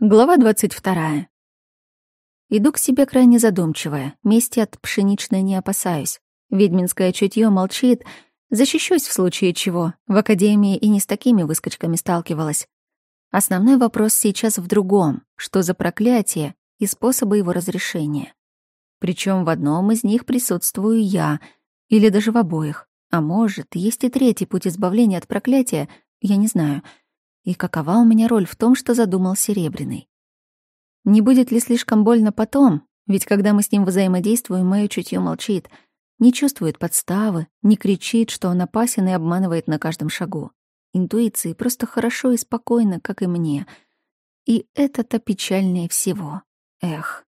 Глава 22. Иду к себе крайне задумчивая. Мести от пшеничной не опасаюсь. Ведьминское чутье молчит. Защищусь в случае чего. В академии и не с такими выскочками сталкивалась. Основной вопрос сейчас в другом. Что за проклятие и способы его разрешения? Причем в одном из них присутствую я. Или даже в обоих. А может, есть и третий путь избавления от проклятия, я не знаю — и какова у меня роль в том, что задумал Серебряный. Не будет ли слишком больно потом? Ведь когда мы с ним взаимодействуем, мое чутье молчит, не чувствует подставы, не кричит, что он опасен и обманывает на каждом шагу. Интуиции просто хорошо и спокойно, как и мне. И это-то печальнее всего. Эх.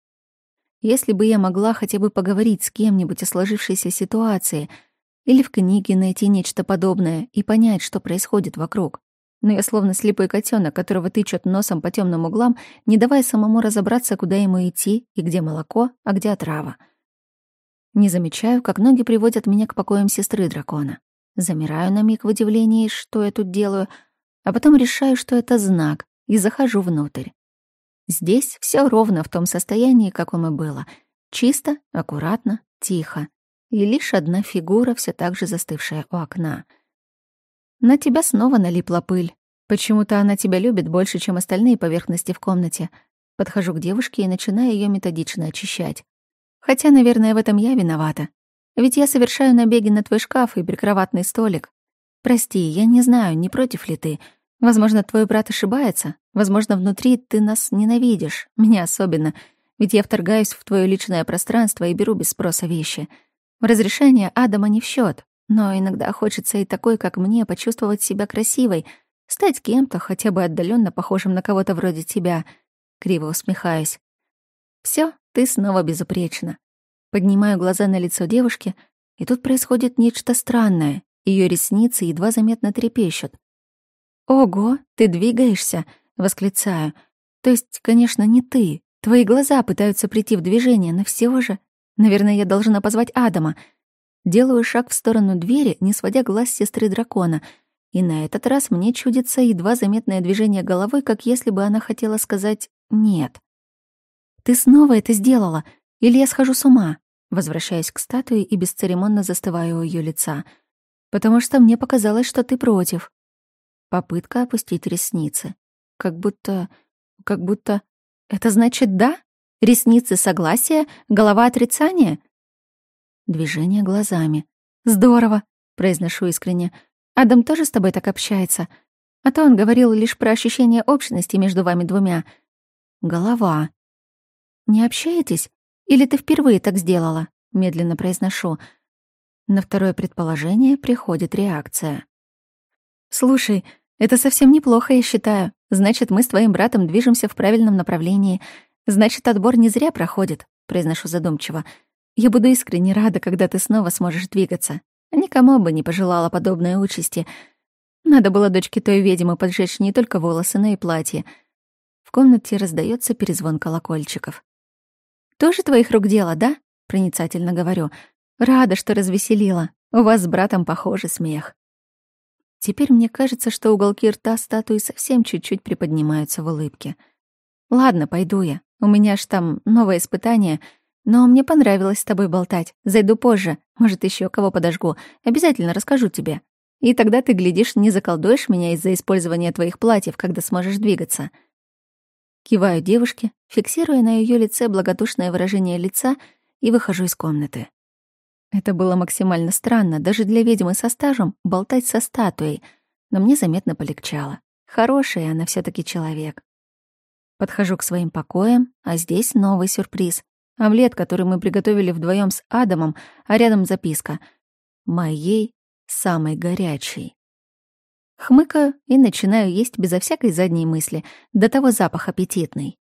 Если бы я могла хотя бы поговорить с кем-нибудь о сложившейся ситуации или в книге найти нечто подобное и понять, что происходит вокруг но я словно слепой котенок, которого тычут носом по темным углам, не давая самому разобраться, куда ему идти и где молоко, а где отрава. Не замечаю, как ноги приводят меня к покоям сестры дракона. Замираю на миг в удивлении, что я тут делаю, а потом решаю, что это знак, и захожу внутрь. Здесь все ровно в том состоянии, каком и было. Чисто, аккуратно, тихо. И лишь одна фигура, все так же застывшая у окна — на тебя снова налипла пыль. Почему-то она тебя любит больше, чем остальные поверхности в комнате. Подхожу к девушке и начинаю ее методично очищать. Хотя, наверное, в этом я виновата. Ведь я совершаю набеги на твой шкаф и прикроватный столик. Прости, я не знаю, не против ли ты. Возможно, твой брат ошибается. Возможно, внутри ты нас ненавидишь, меня особенно. Ведь я вторгаюсь в твое личное пространство и беру без спроса вещи. Разрешение Адама не в счет. Но иногда хочется и такой, как мне, почувствовать себя красивой, стать кем-то, хотя бы отдаленно похожим на кого-то вроде тебя. Криво усмехаюсь. Все, ты снова безупречна. Поднимаю глаза на лицо девушки, и тут происходит нечто странное. Ее ресницы едва заметно трепещут. «Ого, ты двигаешься!» — восклицаю. «То есть, конечно, не ты. Твои глаза пытаются прийти в движение, но все же... Наверное, я должна позвать Адама — Делаю шаг в сторону двери, не сводя глаз сестры дракона, и на этот раз мне чудится едва заметное движение головой, как если бы она хотела сказать «нет». «Ты снова это сделала? Или я схожу с ума?» Возвращаюсь к статуе и бесцеремонно застываю у ее лица. «Потому что мне показалось, что ты против». Попытка опустить ресницы. Как будто... как будто... Это значит «да»? Ресницы согласия, голова отрицания? Движение глазами. «Здорово!» — произношу искренне. «Адам тоже с тобой так общается? А то он говорил лишь про ощущение общности между вами двумя. Голова. Не общаетесь? Или ты впервые так сделала?» — медленно произношу. На второе предположение приходит реакция. «Слушай, это совсем неплохо, я считаю. Значит, мы с твоим братом движемся в правильном направлении. Значит, отбор не зря проходит», — произношу задумчиво. Я буду искренне рада, когда ты снова сможешь двигаться. Никому бы не пожелала подобной участи. Надо было дочке той ведьмы поджечь не только волосы, но и платье. В комнате раздается перезвон колокольчиков. «Тоже твоих рук дело, да?» — проницательно говорю. «Рада, что развеселила. У вас с братом похожий смех». Теперь мне кажется, что уголки рта статуи совсем чуть-чуть приподнимаются в улыбке. «Ладно, пойду я. У меня ж там новое испытание — но мне понравилось с тобой болтать. Зайду позже. Может, еще кого подожгу. Обязательно расскажу тебе. И тогда ты, глядишь, не заколдуешь меня из-за использования твоих платьев, когда сможешь двигаться. Киваю девушке, фиксируя на ее лице благодушное выражение лица и выхожу из комнаты. Это было максимально странно, даже для ведьмы со стажем, болтать со статуей, но мне заметно полегчало. Хороший она все таки человек. Подхожу к своим покоям, а здесь новый сюрприз. Омлет, который мы приготовили вдвоем с Адамом, а рядом записка. «Моей самой горячей». Хмыкаю и начинаю есть безо всякой задней мысли, до того запах аппетитный.